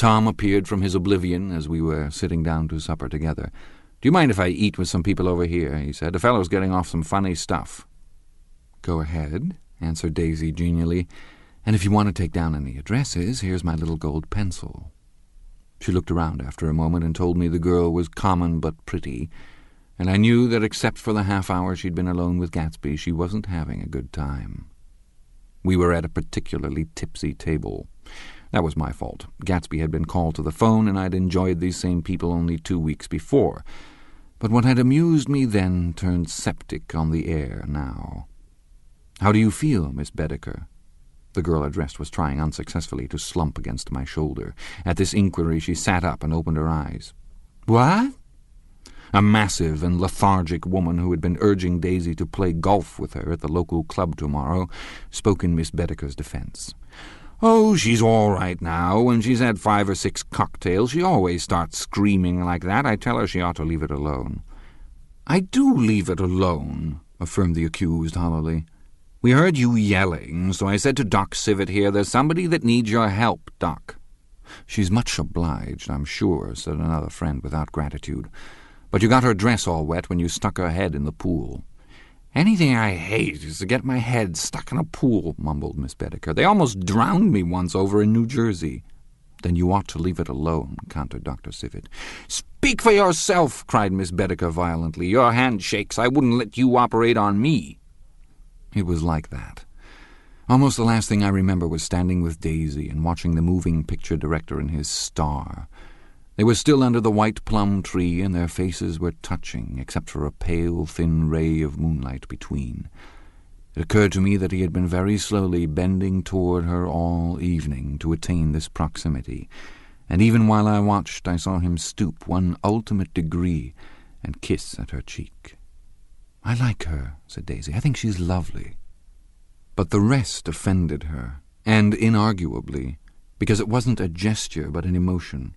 Tom appeared from his oblivion as we were sitting down to supper together. Do you mind if I eat with some people over here? he said. A fellow's getting off some funny stuff. Go ahead, answered Daisy genially. And if you want to take down any addresses, here's my little gold pencil. She looked around after a moment and told me the girl was common but pretty, and I knew that except for the half hour she'd been alone with Gatsby, she wasn't having a good time. We were at a particularly tipsy table. That was my fault. Gatsby had been called to the phone, and I'd enjoyed these same people only two weeks before. But what had amused me then turned septic on the air now. How do you feel, Miss Baedeker? The girl addressed was trying unsuccessfully to slump against my shoulder. At this inquiry she sat up and opened her eyes. What? A massive and lethargic woman who had been urging Daisy to play golf with her at the local club tomorrow spoke in Miss Baedeker's defence. Oh, she's all right now. When she's had five or six cocktails, she always starts screaming like that. I tell her she ought to leave it alone. I do leave it alone, affirmed the accused hollowly. We heard you yelling, so I said to Doc Civet here, There's somebody that needs your help, Doc. She's much obliged, I'm sure, said another friend without gratitude. But you got her dress all wet when you stuck her head in the pool. Anything I hate is to get my head stuck in a pool, mumbled Miss Baedeker. They almost drowned me once over in New Jersey. Then you ought to leave it alone, countered Dr. Civet. Speak for yourself, cried Miss Baedeker violently. Your hand shakes. I wouldn't let you operate on me. It was like that. Almost the last thing I remember was standing with Daisy and watching the moving picture director in his star. They were still under the white plum tree, and their faces were touching, except for a pale, thin ray of moonlight between. It occurred to me that he had been very slowly bending toward her all evening to attain this proximity, and even while I watched I saw him stoop one ultimate degree and kiss at her cheek. I like her, said Daisy. I think she's lovely. But the rest offended her, and inarguably, because it wasn't a gesture but an emotion.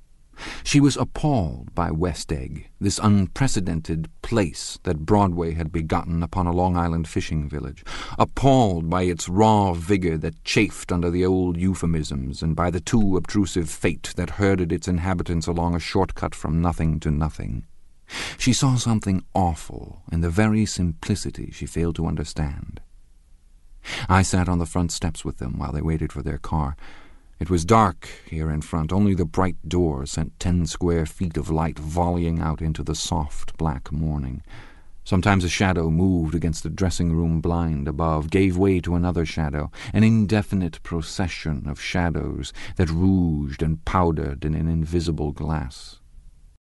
She was appalled by West Egg, this unprecedented place that Broadway had begotten upon a Long Island fishing village, appalled by its raw vigor that chafed under the old euphemisms, and by the too obtrusive fate that herded its inhabitants along a shortcut from nothing to nothing. She saw something awful in the very simplicity she failed to understand. I sat on the front steps with them while they waited for their car. It was dark here in front. Only the bright door sent ten square feet of light volleying out into the soft black morning. Sometimes a shadow moved against the dressing-room blind above, gave way to another shadow, an indefinite procession of shadows that rouged and powdered in an invisible glass.